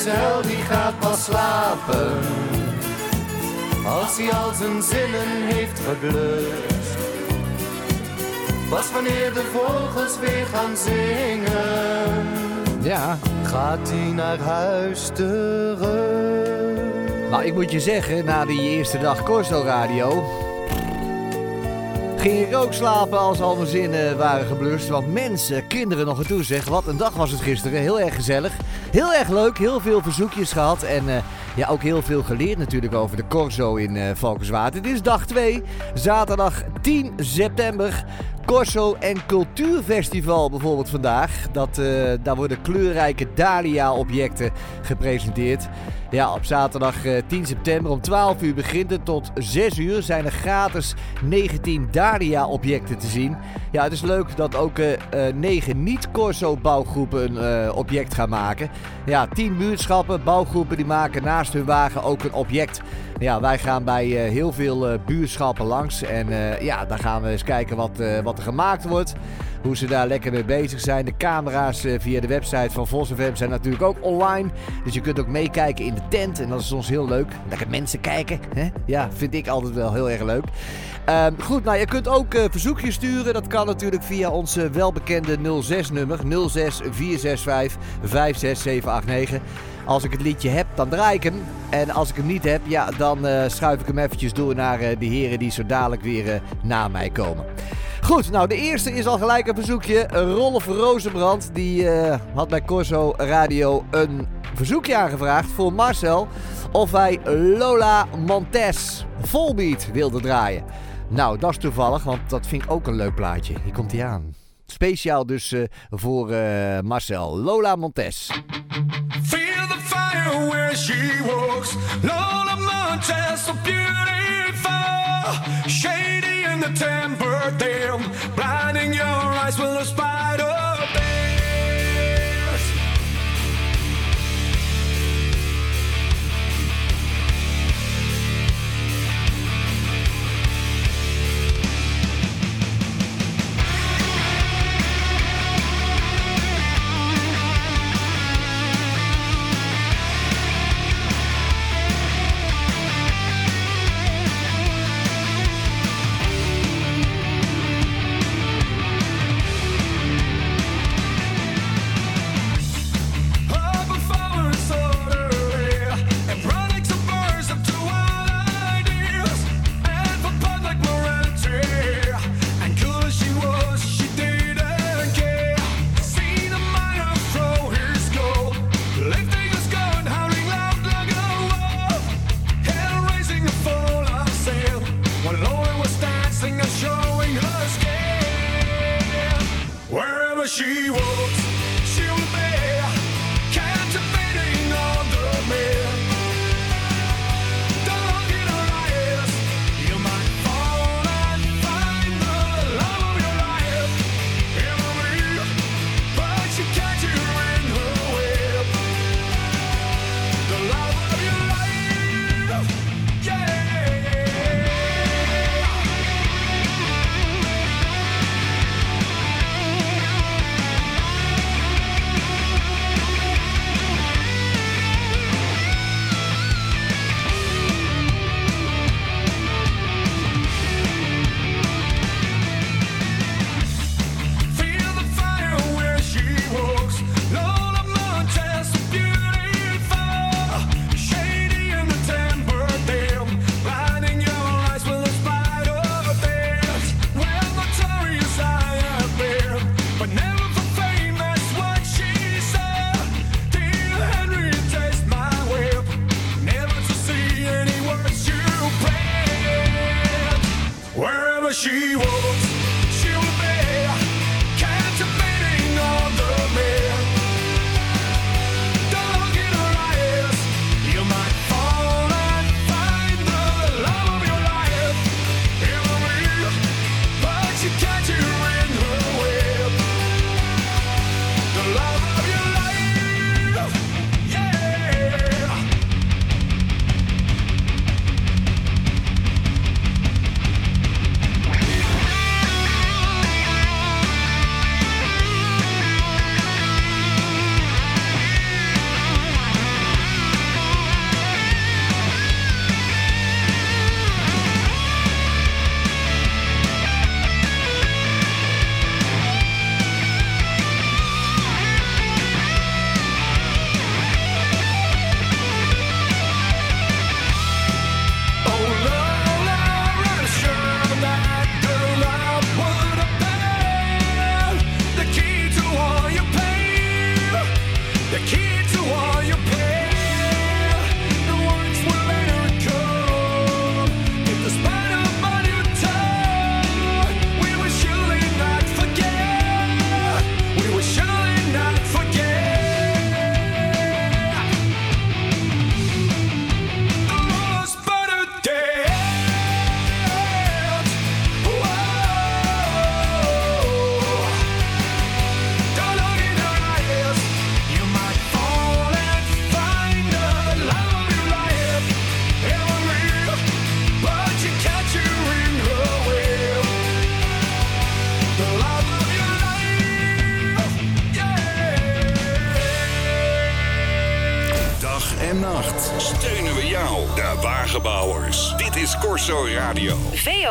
Vrijgezel die gaat pas slapen. Als hij al zijn zinnen heeft geblust. Pas wanneer de vogels weer gaan zingen. Ja, Gaat hij naar huis terug. nou ik moet je zeggen, na die eerste dag Corso Radio... ging ik ook slapen als al mijn zinnen waren geblust. Want mensen, kinderen nog en toe zeg, wat een dag was het gisteren. Heel erg gezellig, heel erg leuk, heel veel verzoekjes gehad. En eh, ja, ook heel veel geleerd natuurlijk over de Corso in eh Valkenswaard. Het is dag 2, zaterdag 10 september. Corso en Cultuurfestival bijvoorbeeld vandaag. Dat, eh, daar worden kleurrijke Dahlia-objecten gepresenteerd. Ja, op zaterdag eh, 10 september om 12 uur begint het. Tot 6 uur zijn er gratis 19 Dahlia-objecten te zien. Ja, het is leuk dat ook eh, eh, 9 niet-Corso-bouwgroepen een eh, object gaan maken. Ja, 10 buurtschappen, bouwgroepen die maken naast hun wagen ook een object. Ja, wij gaan bij eh, heel veel eh, buurtschappen langs. En eh, ja, daar gaan we eens kijken wat, eh, wat er gemaakt wordt. Hoe ze daar lekker mee bezig zijn. De camera's eh, via de website van Vos FM zijn natuurlijk ook online. Dus je kunt ook meekijken in de tent. En dat is soms heel leuk. Lekker mensen kijken. Hè? Ja, vind ik altijd wel heel erg leuk. Ehm, goed, nou je kunt ook eh, verzoekjes sturen. Dat kan natuurlijk via onze welbekende 06-nummer 06 465 56789. Als ik het liedje heb, dan draai ik hem. En als ik hem niet heb, ja, dan eh, schuif ik hem eventjes door naar eh, de heren die zo dadelijk weer eh, na mij komen. Goed, nou de eerste is al gelijk een verzoekje. Rolf Rozenbrand, die had bij Corso Radio een verzoekje aangevraagd voor Marcel. Of hij Lola Montes Volbeat wilde draaien. Nou, dat is toevallig, want dat vind ik ook een leuk plaatje. Hier komt hij aan. Speciaal dus voor Marcel. Lola Montes. Where she walks. Lola Montez, so beautiful. Shady in the temper, damn. Blinding your eyes with a spider.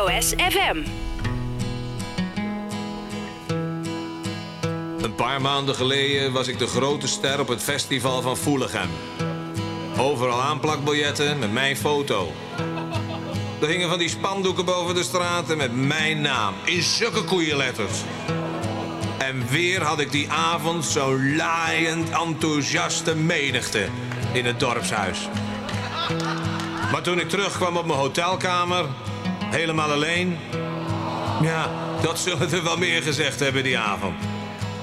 SOS Een paar maanden geleden was ik de grote ster op het festival van Voelichem. Overal aanplakbiljetten met mijn foto. Er hingen van die spandoeken boven de straten met mijn naam. In zulke koeienletters. En weer had ik die avond zo'n laaiend enthousiaste menigte in het dorpshuis. Maar toen ik terugkwam op mijn hotelkamer, Helemaal alleen? Ja, dat zullen we wel meer gezegd hebben die avond.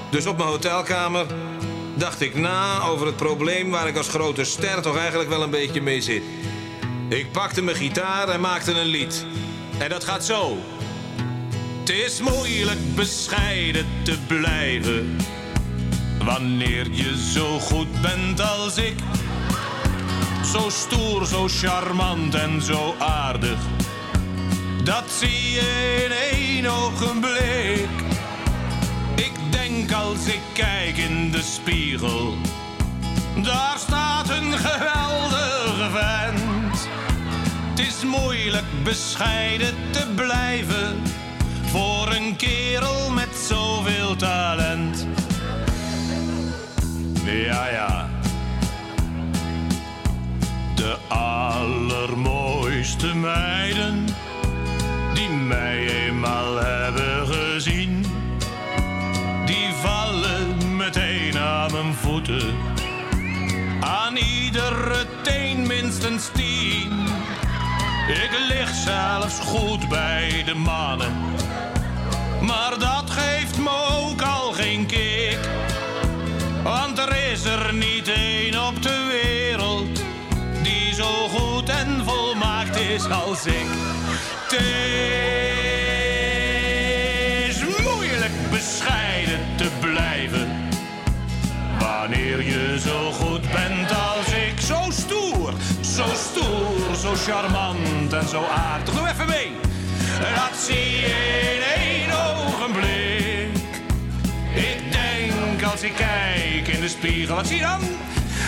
Dus op mijn hotelkamer dacht ik na over het probleem waar ik als grote ster toch eigenlijk wel een beetje mee zit. Ik pakte mijn gitaar en maakte een lied. En dat gaat zo. Het is moeilijk bescheiden te blijven. Wanneer je zo goed bent als ik. Zo stoer, zo charmant en zo aardig dat zie je in één ogenblik. Ik denk als ik kijk in de spiegel. Daar staat een geweldige vent. Het is moeilijk bescheiden te blijven. Voor een kerel met zoveel talent. Ja, ja. De allermooiste meiden mij eenmaal hebben gezien, die vallen meteen aan mijn voeten. Aan iedere teen minstens tien. Ik lig zelfs goed bij de mannen, maar dat geeft me ook al geen kick. Want er is er niet één op de wereld die zo goed en volmaakt is als ik. Is moeilijk bescheiden te blijven. Wanneer je zo goed bent als ik. Zo stoer, zo stoer, zo charmant en zo aardig. Doe even mee. Dat zie je in één ogenblik. Ik denk als ik kijk in de spiegel, wat zie je dan?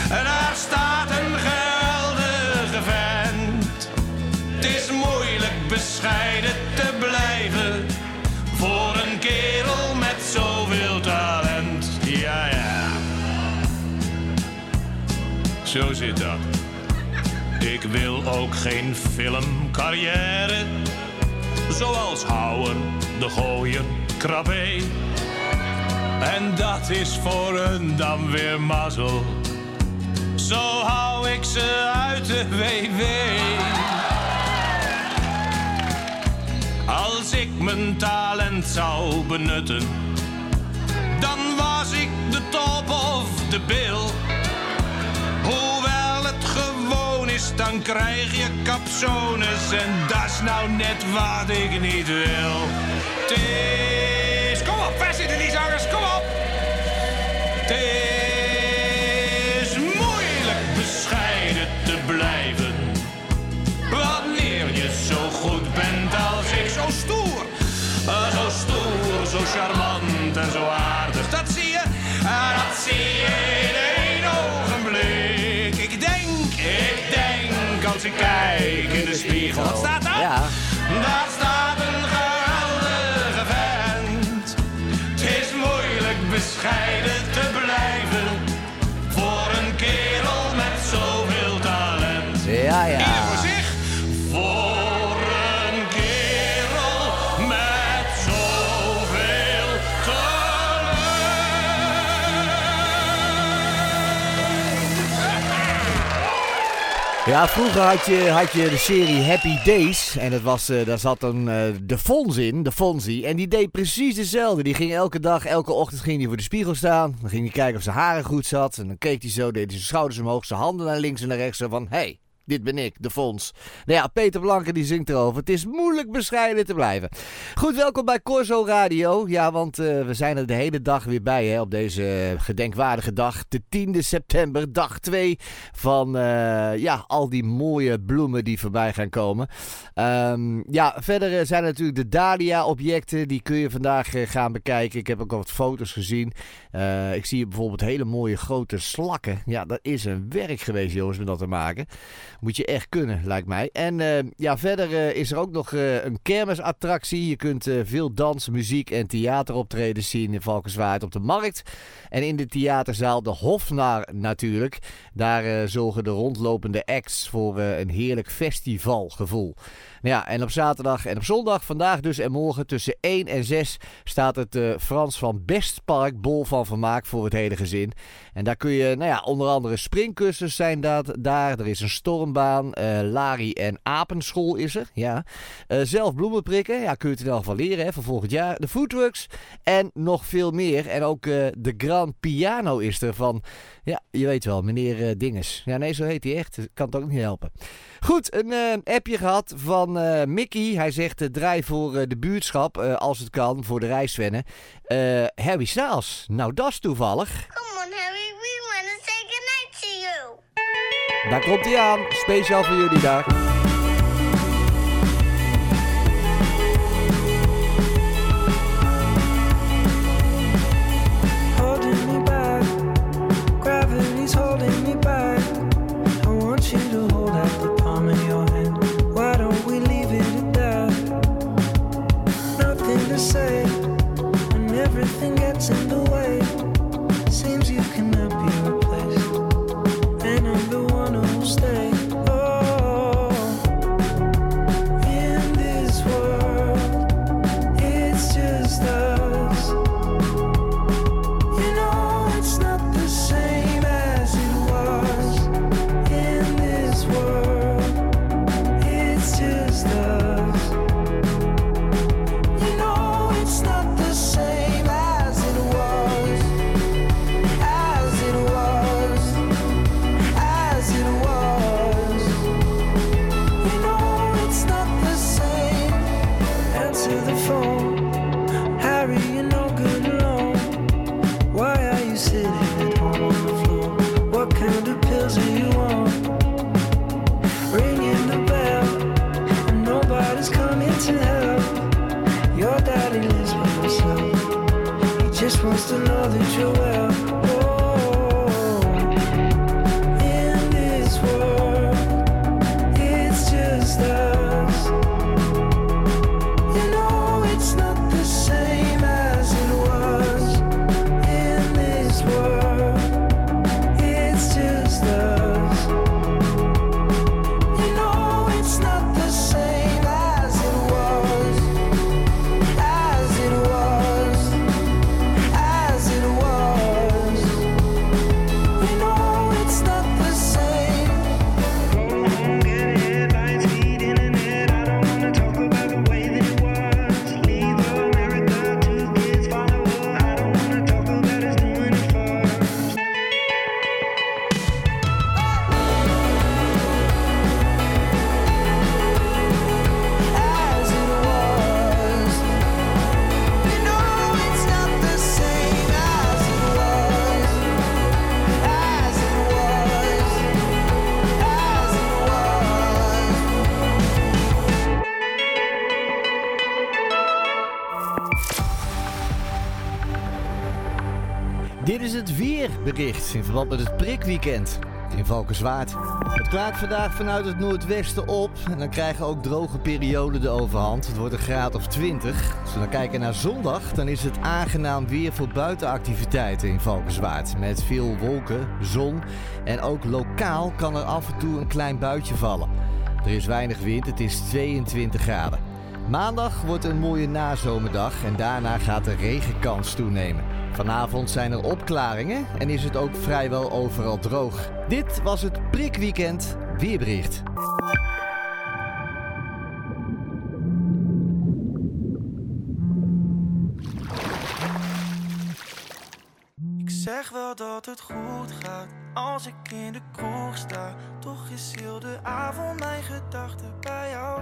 Daar staat een geweldige vent. Het is moeilijk bescheiden te blijven voor een kerel met zoveel talent. Ja, ja. Zo zit dat. Ik wil ook geen filmcarrière. Zoals Houwen, De Gooien, Krabbe. En dat is voor hun dan weer mazzel. Zo hou ik ze uit de WW. Mijn talent zou benutten, dan was ik de top of de bill. Hoewel het gewoon is, dan krijg je capsones en dat is nou net wat ik niet wil. Het is... Kom op, waar zitten die? Kom op! Kijk in de spiegel. Wat staat daar? Ja. Ja, vroeger had je, had je de serie Happy Days. En dat was, eh, daar zat dan eh, de Fons in, de Fonzie. En die deed precies hetzelfde. Die ging elke dag, elke ochtend ging hij voor de spiegel staan. Dan ging hij kijken of zijn haren goed zat. En dan keek hij zo, deed hij zijn schouders omhoog, zijn handen naar links en naar rechts. Zo van, hey, dit ben ik, de Fons. Nou ja, Peter Blanke die zingt erover. Het is moeilijk bescheiden te blijven. Goed, welkom bij Corso Radio. Ja, want eh, we zijn er de hele dag weer bij hè, op deze gedenkwaardige dag. De 10e september, dag 2 van eh, ja, al die mooie bloemen die voorbij gaan komen. Ehm, ja, verder eh, zijn er natuurlijk de Dahlia-objecten. Die kun je vandaag gaan bekijken. Ik heb ook al wat foto's gezien. Ik zie bijvoorbeeld hele mooie grote slakken. Ja, dat is een werk geweest, jongens, om dat te maken. Moet je echt kunnen, lijkt mij. En eh, ja, verder eh, is er ook nog eh, een kermisattractie. Je kunt veel dans, muziek en theateroptredens zien in Valkenswaard op de markt. En in de theaterzaal de Hofnar natuurlijk. Daar zorgen de rondlopende acts voor een heerlijk festivalgevoel. Nou ja, en op zaterdag en op zondag, vandaag dus en morgen tussen 1 en 6 staat het eh, Frans van Bestpark bol van vermaak voor het hele gezin. En daar kun je, nou ja, onder andere springkussens zijn dat, daar. Er is een stormbaan, eh Lari en Apenschool is er, ja. Eh, zelf bloemen prikken, ja, kun je het in elk geval leren hè, voor volgend jaar. De foodtrucks en nog veel meer. En ook de Grand Piano is er van, ja, je weet wel, meneer Dinges. Ja, nee, zo heet hij echt. Kan het ook niet helpen. Goed, een eh, appje gehad van eh, Mickey. Hij zegt, eh, draai voor de buurtschap, als het kan, voor de reiswennen. Harry Styles. Nou, dat is toevallig. Come on, Harry. We want to say goodnight to you. Daar komt hij aan. Speciaal voor jullie daar. love. supposed to het weerbericht in verband met het prikweekend in Valkenswaard. Het klaart vandaag vanuit het noordwesten op en dan krijgen ook droge perioden de overhand. Het wordt een graad of 20. Als we dan kijken naar zondag, dan is het aangenaam weer voor buitenactiviteiten in Valkenswaard. Met veel wolken, zon en ook lokaal kan er af en toe een klein buitje vallen. Er is weinig wind, het is 22 graden. Maandag wordt een mooie nazomerdag en daarna gaat de regenkans toenemen. Vanavond zijn er opklaringen en is het ook vrijwel overal droog. Dit was het prikweekend weerbericht. Ik zeg wel dat het goed gaat als ik in de kroeg sta. Toch is heel de avond mijn gedachten bij jou.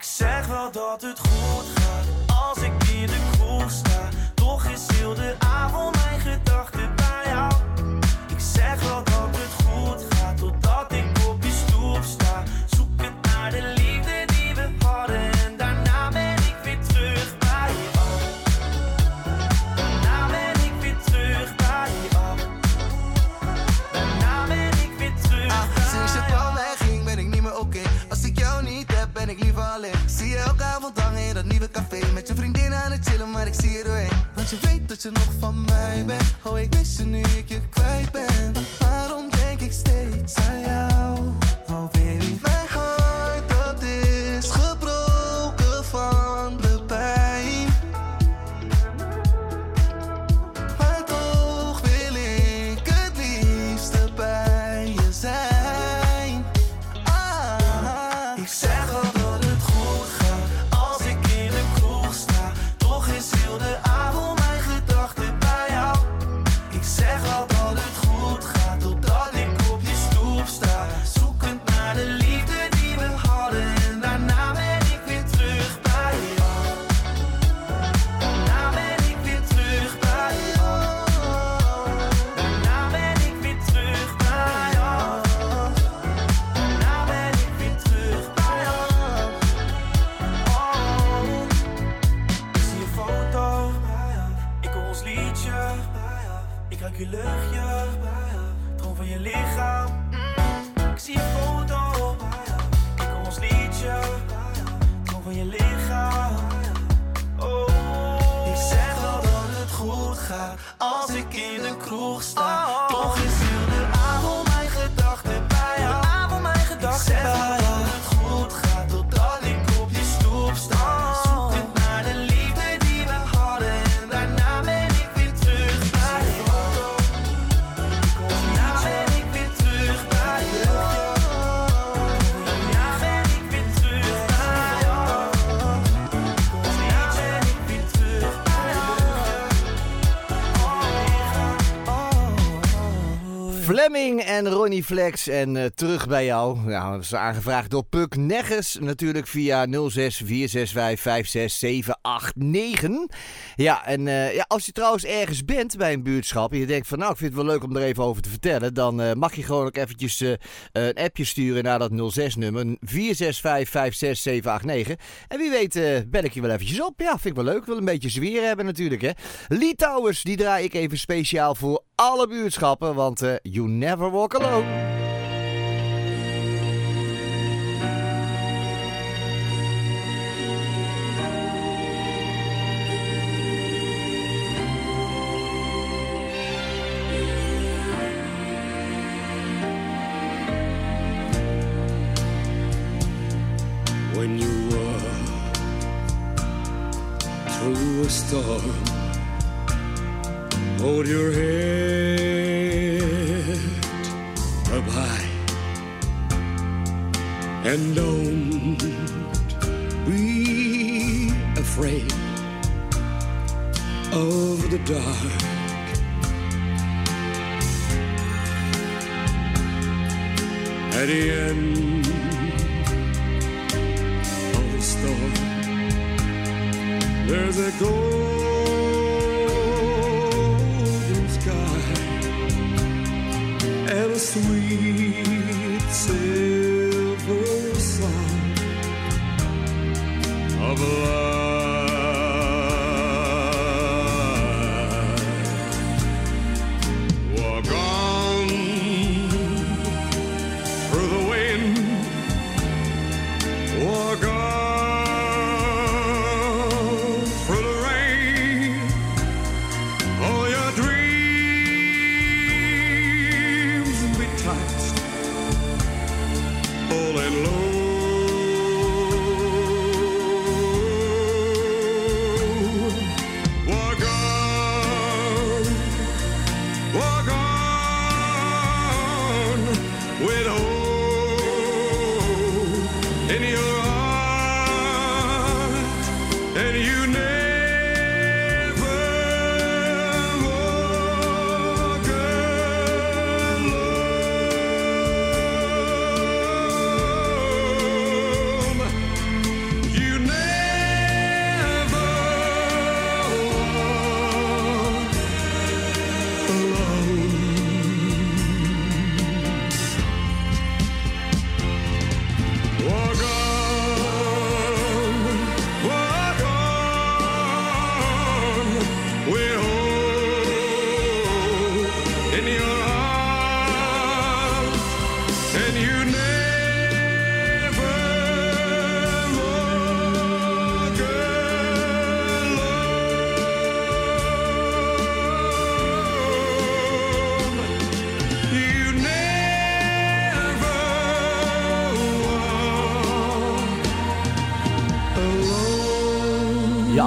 Ik zeg wel dat het goed gaat als ik in de kroeg sta. Toch is heel de avond En Ronnie Flex en eh, terug bij jou. Ja, dat is aangevraagd door Puk Negges. Natuurlijk via 0646556789. Ja, en eh, ja, als je trouwens ergens bent bij een buurtschap... en je denkt van nou, ik vind het wel leuk om er even over te vertellen... dan eh, mag je gewoon ook eventjes een appje sturen naar dat 06-nummer. 465568789. En wie weet bel ik je wel eventjes op. Ja, vind ik wel leuk. Wil een beetje zwier hebben natuurlijk, hè. Lee Towers, die draai ik even speciaal voor alle buurtschappen. Want you never walk alone. when you were through a storm. Hold your head and don't be afraid of the dark. At the end of the storm. There's a golden sky and a sweet of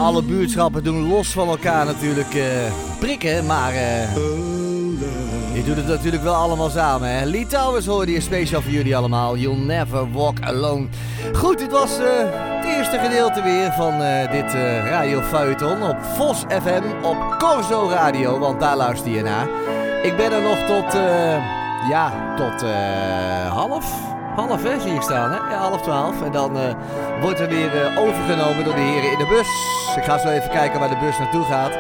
alle buurtschappen doen los van elkaar natuurlijk eh, prikken, maar eh je doet het natuurlijk wel allemaal samen. Hè? Lee Towers hoorde je speciaal voor jullie allemaal. You'll never walk alone. Goed, dit was eh, het eerste gedeelte weer van dit Radio Feuilleton op Vos FM op Corso Radio, want daar luister je naar. Ik ben er nog tot, ja, tot half, half hè, zie ik staan hè, ja, half twaalf. En dan eh, wordt er weer eh, overgenomen door de heren in de bus. Ik ga zo even kijken waar de bus naartoe gaat.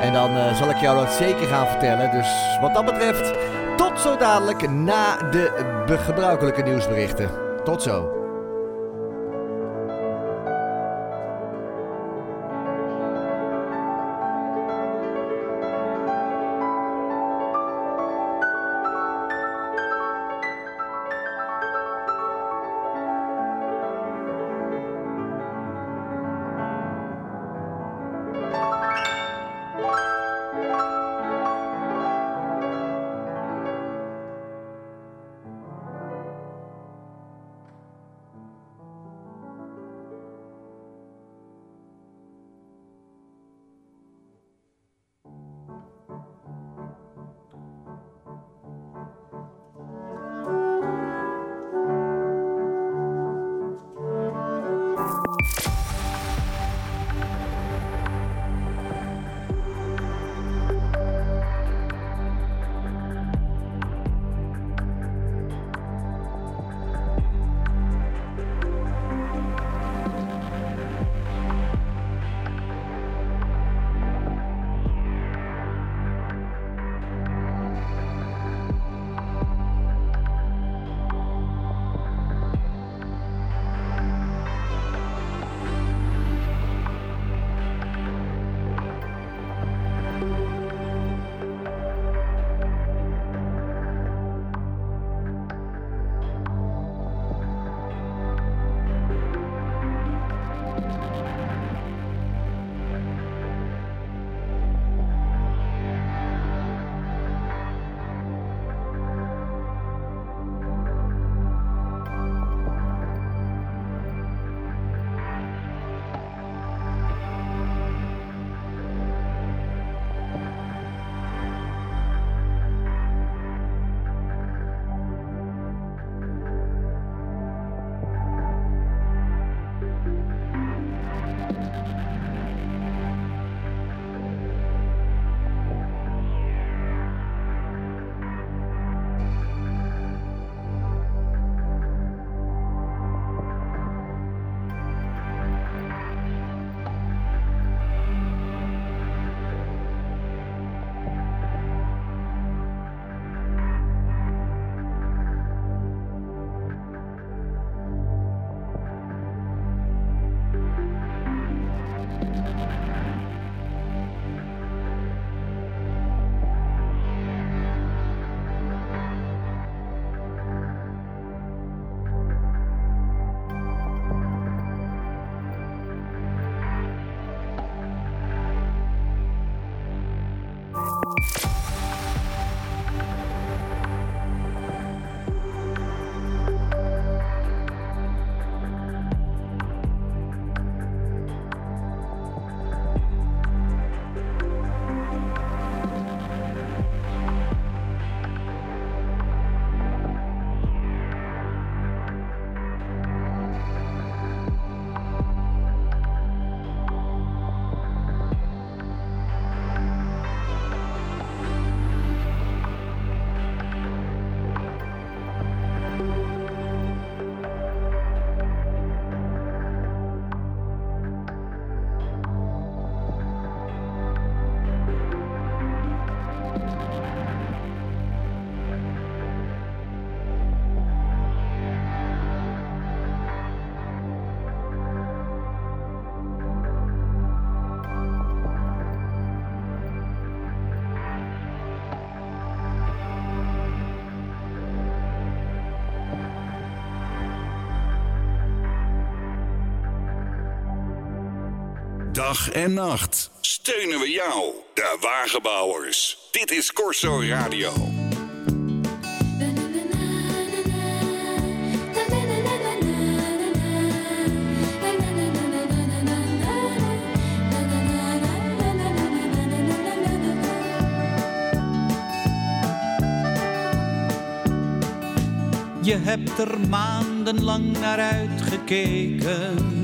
En dan eh, zal ik jou dat zeker gaan vertellen. Dus wat dat betreft, tot zo dadelijk na de gebruikelijke nieuwsberichten. Tot zo. dag en nacht. Steunen we jou, de wagenbouwers. Dit is Corso Radio. Je hebt er maandenlang naar uitgekeken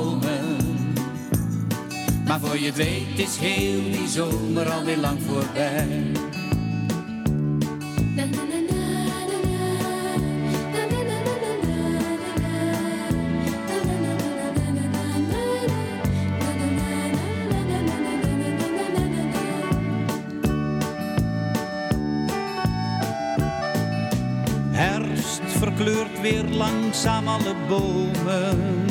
Maar voor je het weet is heel die zomer alweer lang voorbij. Herfst verkleurt weer langzaam alle bomen.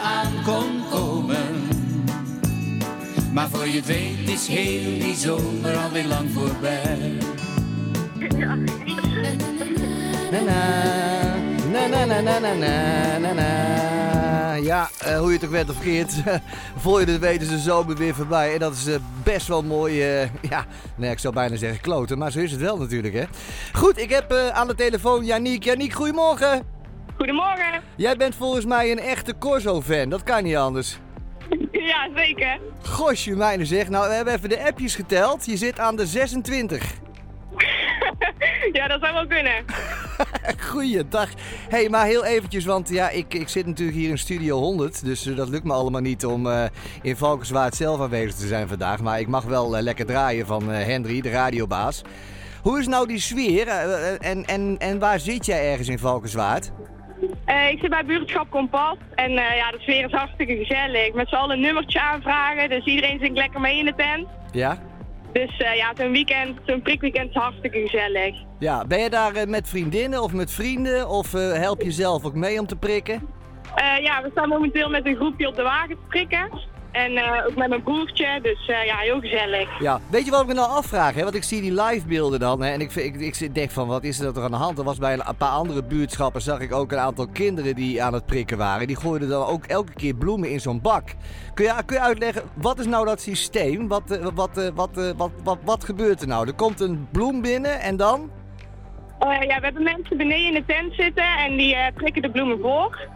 Maar voor je het weet is heel die zomer alweer lang voorbij. Na na, na na na na na na na. Ja, eh, hoe je het ook bent of verkeerd. Voor je het weet is de zomer weer voorbij. En dat is eh, best wel mooi. eh, ja, nee, ik zou bijna zeggen kloten. Maar zo is het wel natuurlijk, hè. Goed, ik heb eh, aan de telefoon Janiek. Janiek, goedemorgen. Goedemorgen. Jij bent volgens mij een echte Corso-fan. Dat kan niet anders. Ja, zeker. Gosje, mijne zeg. Nou, we hebben even de appjes geteld. Je zit aan de 26. Ja, dat zou wel kunnen. Goeiedag. Hé, hey, maar heel eventjes, want ja, ik, ik zit natuurlijk hier in Studio 100. Dus eh, dat lukt me allemaal niet om eh, in Valkenswaard zelf aanwezig te zijn vandaag. Maar ik mag wel eh, lekker draaien van Henry, de radiobaas. Hoe is nou die sfeer en, en, en waar zit jij ergens in Valkenswaard? Eh, ik zit bij buurtschap Kompas en eh, ja, de sfeer is hartstikke gezellig. Met z'n allen een nummertje aanvragen, dus iedereen zingt lekker mee in de tent. Ja? Dus eh, ja, zo'n weekend, zo'n prikweekend is hartstikke gezellig. Ja, ben je daar met vriendinnen of met vrienden? Of help je zelf ook mee om te prikken? Ja, we staan momenteel met een groepje op de wagen te prikken. En eh, ook met mijn broertje, dus eh, ja, heel gezellig. Ja, weet je wat ik me nou afvraag? Hè? Want ik zie die live beelden dan hè? en ik, ik, ik denk van wat is er toch aan de hand? Er was bij een, paar andere buurtschappen zag ik ook een aantal kinderen die aan het prikken waren. Die gooiden dan ook elke keer bloemen in zo'n bak. Kun je, kun je uitleggen, wat is nou dat systeem? Wat, eh, wat, wat, eh, wat, wat, wat gebeurt er nou? Er komt een bloem binnen en dan? Eh, ja, we hebben mensen beneden in de tent zitten en die prikken de bloemen voor.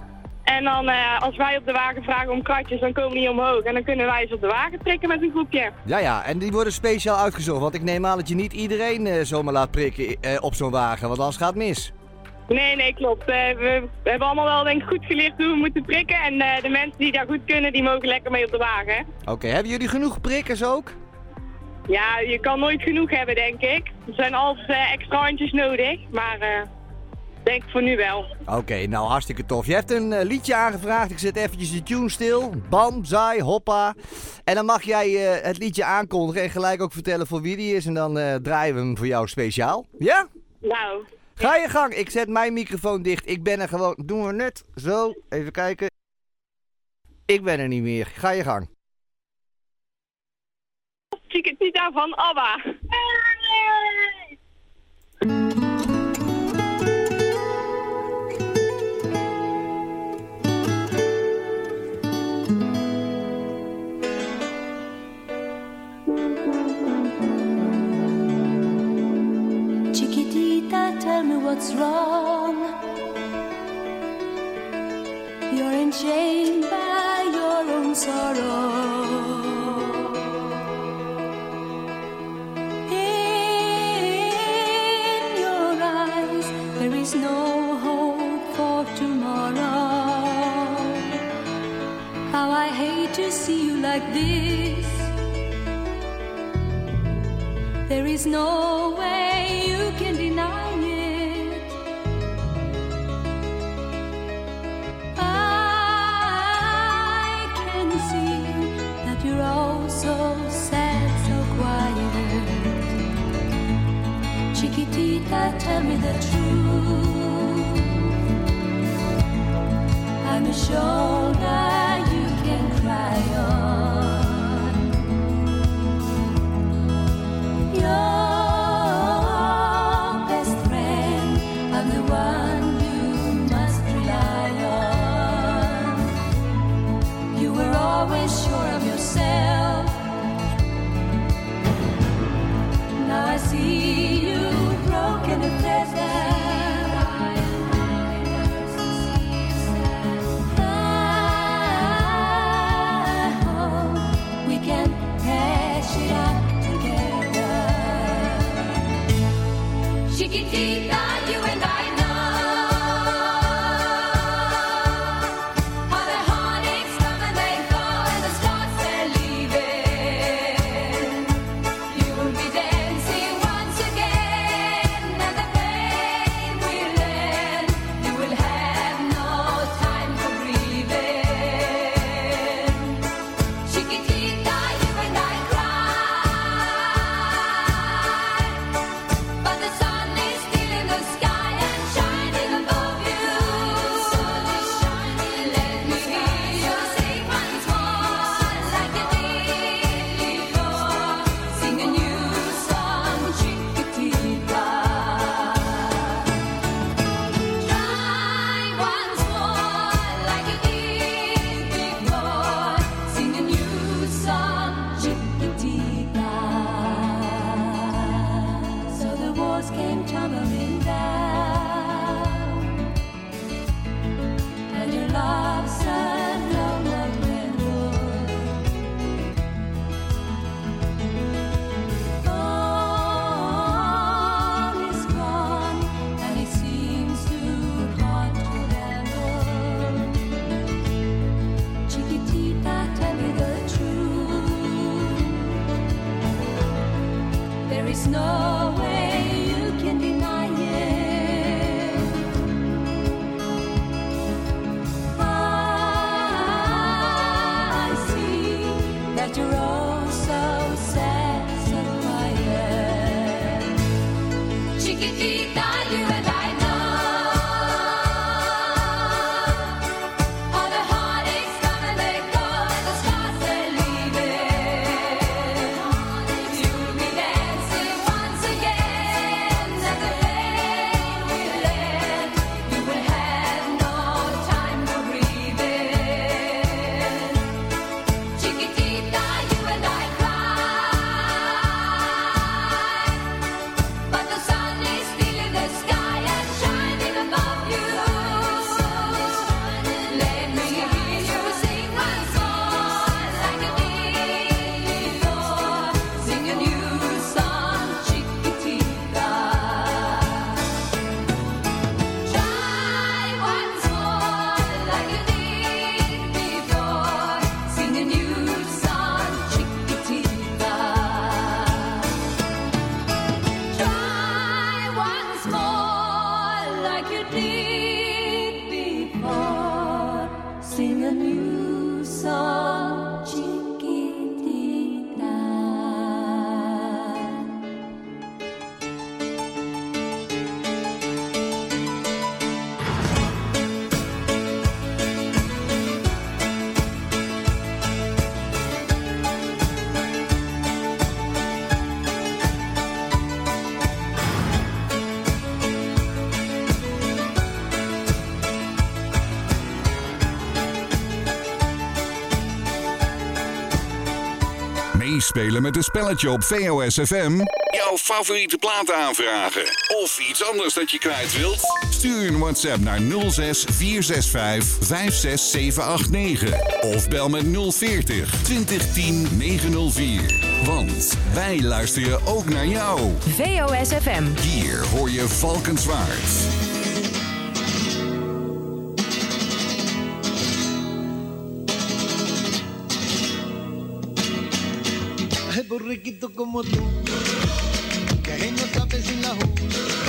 En dan eh, als wij op de wagen vragen om kratjes, dan komen die omhoog. En dan kunnen wij ze op de wagen prikken met een groepje. Ja, ja, en die worden speciaal uitgezocht. Want ik neem aan dat je niet iedereen eh, zomaar laat prikken eh, op zo'n wagen, want anders gaat het mis. Nee, nee, klopt. We, we hebben allemaal wel denk ik goed geleerd hoe we moeten prikken. En de mensen die daar goed kunnen, die mogen lekker mee op de wagen. Oké, hebben jullie genoeg prikkers ook? Ja, je kan nooit genoeg hebben, denk ik. Er zijn altijd extra handjes nodig, maar denk voor nu wel. Oké, nou hartstikke tof. Je hebt een eh, liedje aangevraagd. Ik zet eventjes de tune stil. Bam, zaai, hoppa. En dan mag jij eh, het liedje aankondigen en gelijk ook vertellen voor wie die is. En dan eh, draaien we hem voor jou speciaal. Ja? Nou. Ga je gang. Ik zet mijn microfoon dicht. Ik ben er gewoon. Doen we net zo. Even kijken. Ik ben er niet meer. Ga je gang. Ik het niet van ABBA. what's wrong. You're enchained by your own sorrow. In your eyes, there is no hope for tomorrow. How I hate to see you like this. There is no way. 就 Meespelen met een spelletje op VOS FM. Jouw favoriete platen aanvragen. Of iets anders dat je kwijt wilt. Stuur een WhatsApp naar 06 465 56789. Of bel met 040 2010 904. Want wij luisteren ook naar jou. VOS FM. Hier hoor je Valkenswaard. Ay, borrequito como tú, que no sabes sin la ju.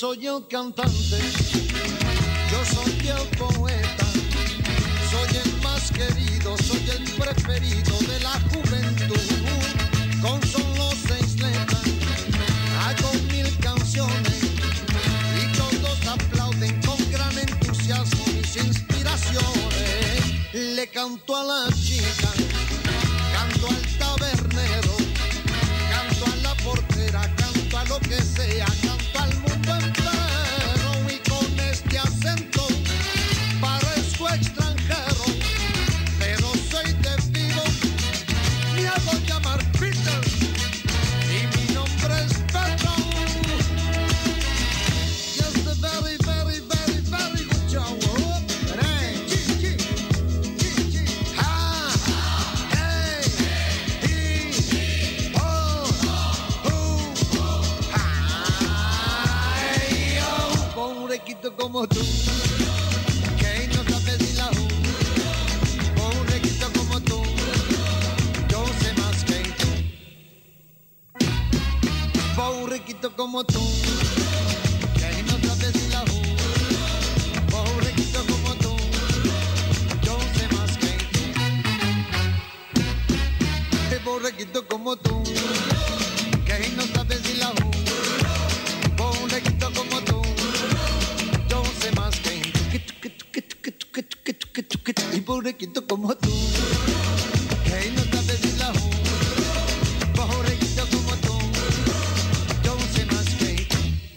Soy el cantante, yo soy el poeta, Pobrequito como tú, que no sabes ni la como tú, yo sé más que tú. Como tú, que no sabes si la como tú, yo sé más que tú. Tú, tú, tú, tú, tú, tú, tú, como tú,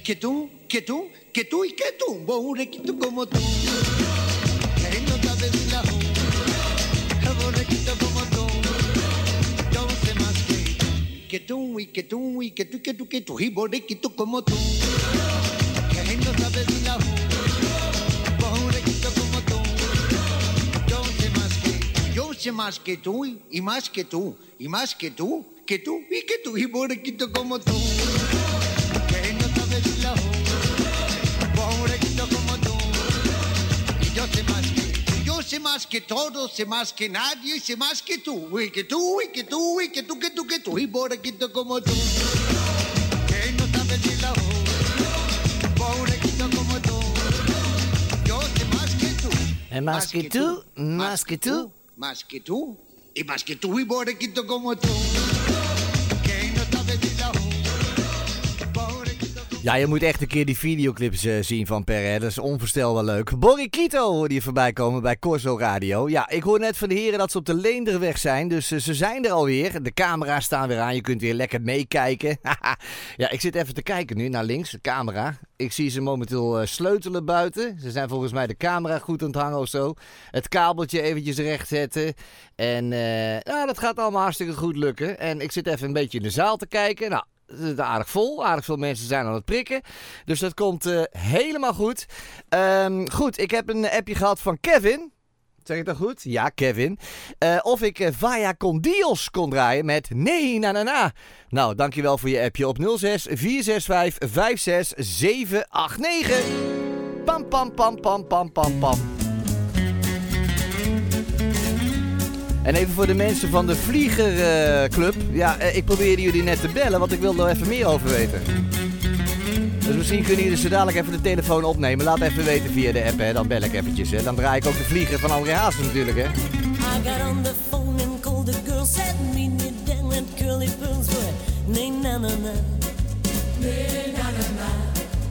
Que tú, que tú, que tú y que tú. Borrequito como tú, que no sabes si la como tú. Yo sé más que tú, y que tú y que tú que tú que tú y borrequito como tú, que no sabes ni la ju, borrequito como tú, yo sé más que yo sé más que tú y, más que tú y más que tú, que tú y que tú y borrequito como tú, yo sé más que tú. Yo sé más que todo, sé más que nadie, sé más que tú, y que tú, y que tú, y que tú, que tú, que tú, y borrequito como tú, que no sabes ni la ju, borrequito como tú, yo sé más que tú. Más que tú, más que tú. Más que tú, y más que tú, y borrequito como tú, Ja, je moet echt een keer die videoclips eh, zien van Per. Hè. Dat is onvoorstelbaar leuk. Borikito hoorde je voorbij komen bij Corso Radio. Ja, ik hoor net van de heren dat ze op de Leenderweg zijn. Dus eh, ze zijn er alweer. De camera's staan weer aan. Je kunt weer lekker meekijken. ja, ik zit even te kijken nu naar links, de camera. Ik zie ze momenteel eh, sleutelen buiten. Ze zijn volgens mij de camera goed aan het hangen of zo. Het kabeltje eventjes recht zetten. En nou, dat gaat allemaal hartstikke goed lukken. En ik zit even een beetje in de zaal te kijken. Nou, het aardig vol. Aardig veel mensen zijn aan het prikken. Dus dat komt eh, helemaal goed. Ehm, goed, ik heb een appje gehad van Kevin. Zeg ik dat goed? Ja, Kevin. Eh, of ik eh, Vaya con Dios kon draaien met Nee na na na. Nou, dankjewel voor je appje op 06 465 56789. Pam pam pam pam pam pam pam. En even voor de mensen van de Vliegerclub. ja, eh, ik probeerde jullie net te bellen, want ik wil er even meer over weten. Dus misschien kunnen jullie zo dadelijk even de telefoon opnemen. Laat even weten via de app, hè. dan bel ik eventjes. Hè. Dan draai ik ook de vlieger van André Haas natuurlijk. Hè. I got on the phone and called the girl said me dangling curly pearls were nay na na na. Nay na na na.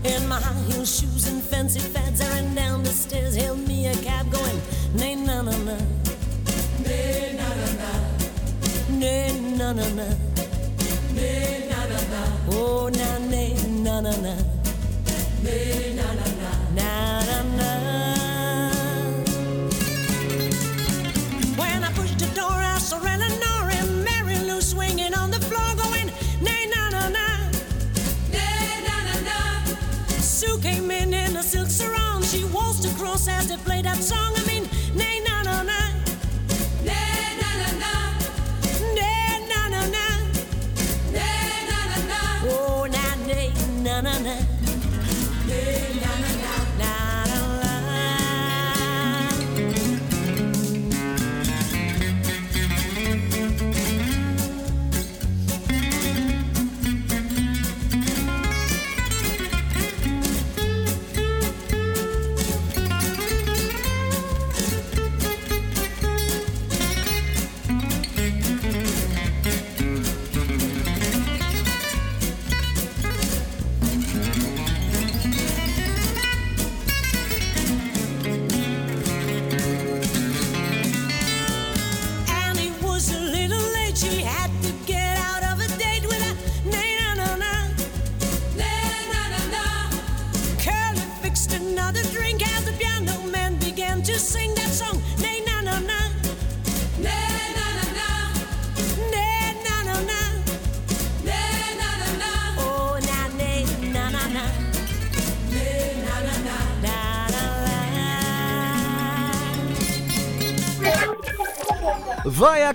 In my high heel shoes and fancy fads, I ran down the stairs, hailed me a cab going nay Nay na na na. Nay na na na. Oh na nay na na na. Nay na na na. Na na na. When I pushed the door, I saw Eleanor and Mary Lou swinging on the floor, going nay na na na. Na na. Sue came in in a silk sarong. She waltzed across as they played that song. Na na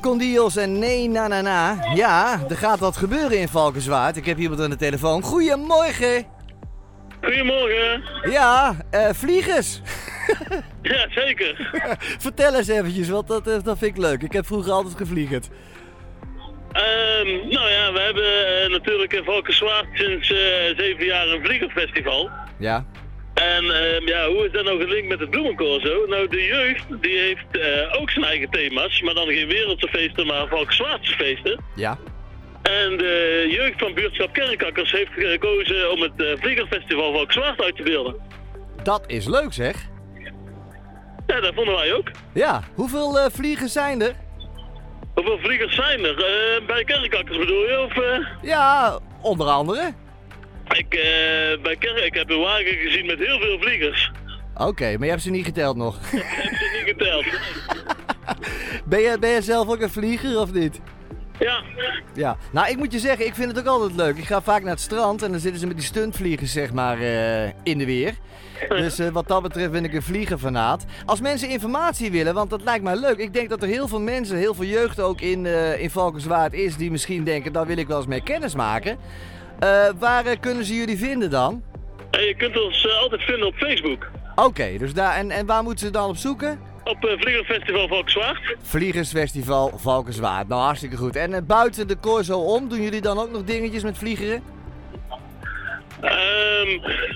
con Dios en nee na na na. Ja, er gaat wat gebeuren in Valkenswaard. Ik heb iemand aan de telefoon. Goedemorgen. Goedemorgen. Ja, eh, vliegers. Ja, zeker. Vertel eens eventjes, want dat, eh, dat vind ik leuk. Ik heb vroeger altijd gevliegerd. Ehm, nou ja, we hebben eh, natuurlijk in Valkenswaard sinds eh, zeven jaar een vliegerfestival. Ja. En ehm, ja, hoe is dat nou gelinkt met het bloemencorso? Nou, de jeugd die heeft eh, ook zijn eigen thema's, maar dan geen wereldse feesten, maar Valkenswaardse feesten. Ja. En de jeugd van buurtschap Kerkakkers heeft gekozen om het eh, vliegerfestival Valkenswaard uit te beelden. Dat is leuk zeg. Ja, dat vonden wij ook. Ja, hoeveel eh, vliegers zijn er? Hoeveel vliegers zijn er? Bij Kerkakkers bedoel je? Of? Ja, onder andere. Ik, eh, bij Ker ik heb een wagen gezien met heel veel vliegers. Oké, maar je hebt ze niet geteld nog. Ik heb ze niet geteld. ben, je, ben je zelf ook een vlieger of niet? Ja. Ja, nou ik moet je zeggen, ik vind het ook altijd leuk. Ik ga vaak naar het strand en dan zitten ze met die stuntvliegers zeg maar eh, in de weer. Dus eh, wat dat betreft ben ik een vliegerfanaat. Als mensen informatie willen, want dat lijkt mij leuk. Ik denk dat er heel veel mensen, heel veel jeugd ook in, in Valkenswaard is die misschien denken, daar wil ik wel eens mee kennis maken. Eh, waar eh, kunnen ze jullie vinden dan? En je kunt ons eh, altijd vinden op Facebook. Oké, dus daar, en, en waar moeten ze dan op zoeken? Op uh, Vliegerfestival Volkswaard. Vliegersfestival Valkenswaard. Nou, hartstikke goed. En eh, buiten de Corso om, doen jullie dan ook nog dingetjes met vliegeren? Ehm,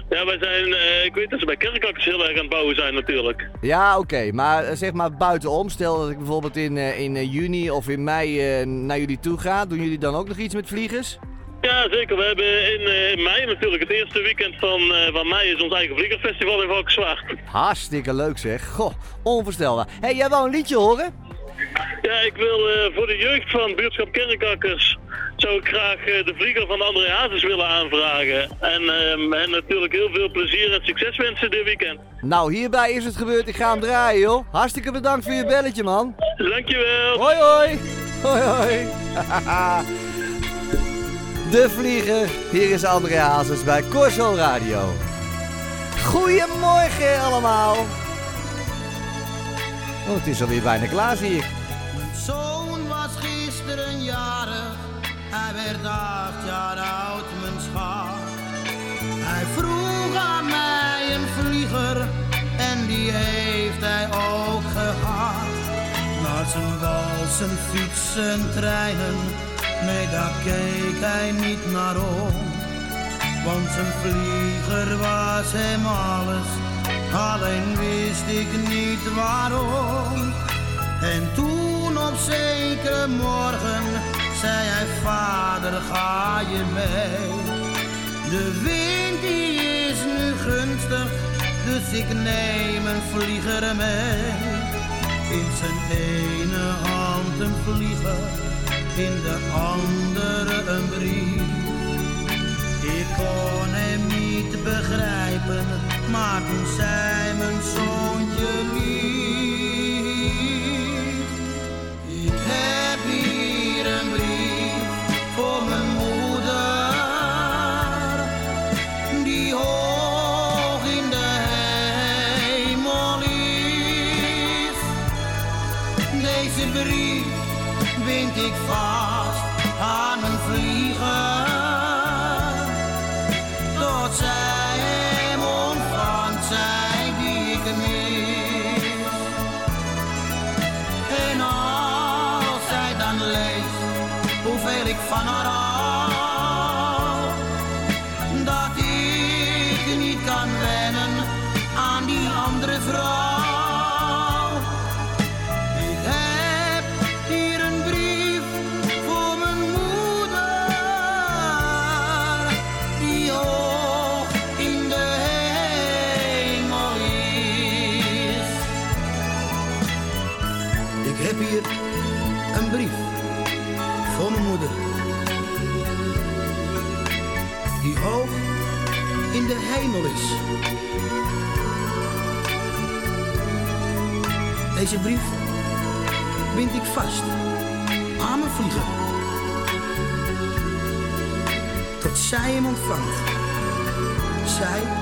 ja, wij zijn, eh, ik weet dat ze bij Kerkakkers heel erg aan het bouwen zijn natuurlijk. Ja, oké. Maar eh, zeg maar buitenom, stel dat ik bijvoorbeeld in, eh, in eh, juni of in mei eh, naar jullie toe ga. Doen jullie dan ook nog iets met vliegers? Ja, zeker. We hebben in eh, mei natuurlijk, het eerste weekend van, eh, van mei is ons eigen Vliegerfestival in Valkenswaard. Hartstikke leuk zeg. Goh, onvoorstelbaar. Hé, hey, jij wou een liedje horen? Ja, ik wil eh, voor de jeugd van buurtschap Kerkakkers zou ik graag de vlieger van André Hazes willen aanvragen. En, ehm, en natuurlijk heel veel plezier en succes wensen dit weekend. Nou, hierbij is het gebeurd. Ik ga hem draaien, joh. Hartstikke bedankt voor je belletje, man. Dankjewel. Hoi, hoi. Hoi, hoi. De vlieger. Hier is André Hazes bij Corso Radio. Goedemorgen allemaal. Oh, het is alweer bijna klaar, zie ik. Zoon was gisteren jarig, hij werd acht jaar oud, mijn schat. Hij vroeg aan mij een vlieger en die heeft hij ook gehad. Maar zijn walsen, fietsen, treinen, nee daar keek hij niet naar om. Want zijn vlieger was hem alles, alleen wist ik niet waarom. En toen op zekere morgen zei hij, vader ga je mee? De wind die is nu gunstig, dus ik neem een vlieger mee. In zijn ene hand een vlieger, in de andere een brief. Ik kon hem niet begrijpen, maar toen zei mijn zoontje lief. Vlieger. Tot zij hem ontvangt. Zij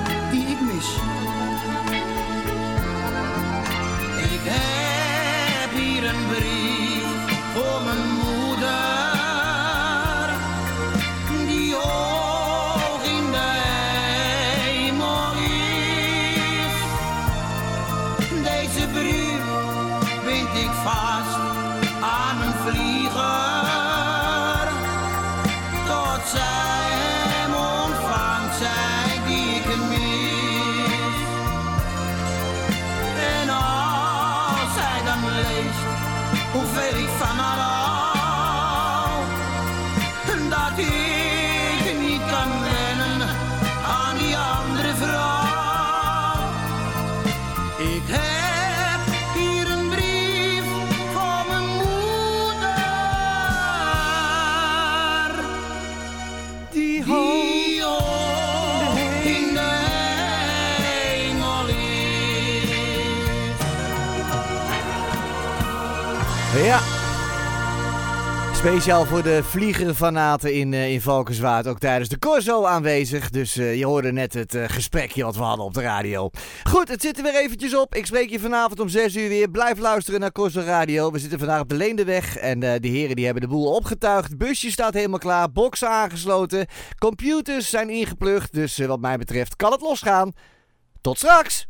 Speciaal voor de vliegerfanaten in, eh, in Valkenswaard. Ook tijdens de Corso aanwezig. Dus eh, je hoorde net het eh, gesprekje wat we hadden op de radio. Goed, het zit er weer eventjes op. Ik spreek je vanavond om 6 uur weer. Blijf luisteren naar Corso Radio. We zitten vandaag op de Leendeweg. En de heren die hebben de boel opgetuigd. Busje staat helemaal klaar. Boxen aangesloten. Computers zijn ingeplucht. Dus wat mij betreft kan het losgaan. Tot straks!